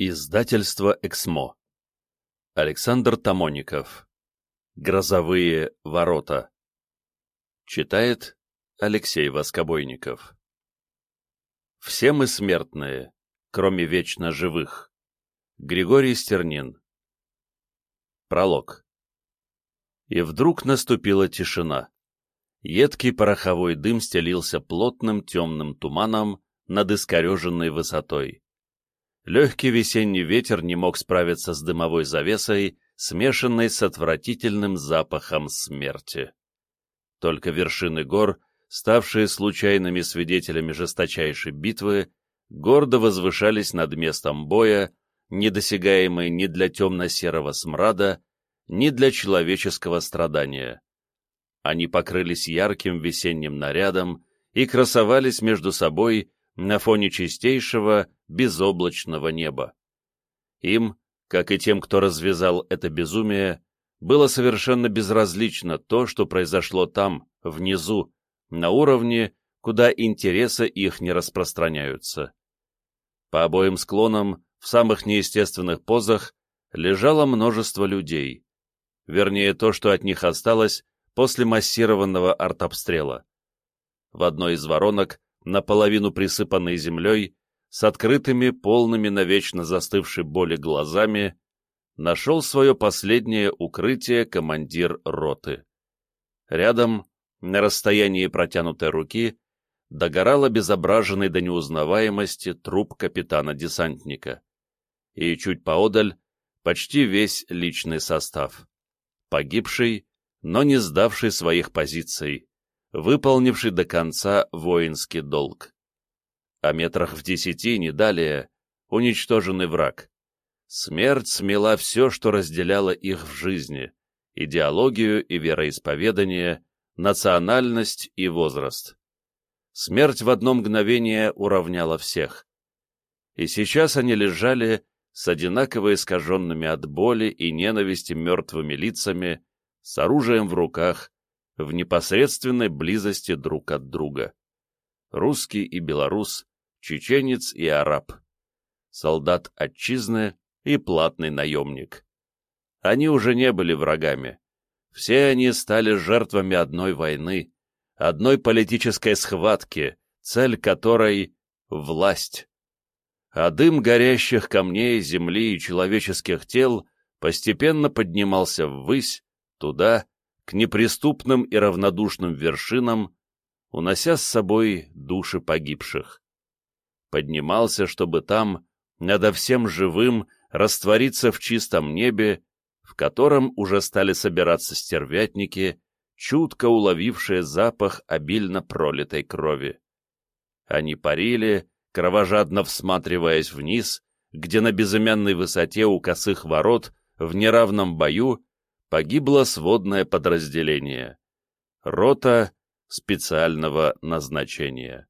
Издательство «Эксмо». Александр Тамоников. «Грозовые ворота». Читает Алексей Воскобойников. Все мы смертные, кроме вечно живых. Григорий Стернин. Пролог. И вдруг наступила тишина. Едкий пороховой дым стелился плотным темным туманом над искореженной высотой Легкий весенний ветер не мог справиться с дымовой завесой, смешанной с отвратительным запахом смерти. Только вершины гор, ставшие случайными свидетелями жесточайшей битвы, гордо возвышались над местом боя, недосягаемые ни для темно-серого смрада, ни для человеческого страдания. Они покрылись ярким весенним нарядом и красовались между собой на фоне чистейшего, безоблачного неба. Им, как и тем, кто развязал это безумие, было совершенно безразлично то, что произошло там, внизу, на уровне, куда интересы их не распространяются. По обоим склонам, в самых неестественных позах, лежало множество людей. Вернее, то, что от них осталось после массированного артобстрела. В одной из воронок наполовину присыпанный землей, с открытыми, полными навечно застывшей боли глазами, нашел свое последнее укрытие командир роты. Рядом, на расстоянии протянутой руки, догорал обезображенный до неузнаваемости труп капитана-десантника. И чуть поодаль почти весь личный состав. Погибший, но не сдавший своих позиций, выполнивший до конца воинский долг. А метрах в десяти, не далее, уничтоженный враг. Смерть смела все, что разделяло их в жизни, идеологию и вероисповедание, национальность и возраст. Смерть в одно мгновение уравняла всех. И сейчас они лежали с одинаково искаженными от боли и ненависти мертвыми лицами, с оружием в руках, в непосредственной близости друг от друга. Русский и белорус, чеченец и араб. Солдат отчизны и платный наемник. Они уже не были врагами. Все они стали жертвами одной войны, одной политической схватки, цель которой — власть. А дым горящих камней, земли и человеческих тел постепенно поднимался ввысь, туда, к неприступным и равнодушным вершинам, унося с собой души погибших. Поднимался, чтобы там, надо всем живым, раствориться в чистом небе, в котором уже стали собираться стервятники, чутко уловившие запах обильно пролитой крови. Они парили, кровожадно всматриваясь вниз, где на безымянной высоте у косых ворот в неравном бою погибло сводное подразделение. Рота специального назначения.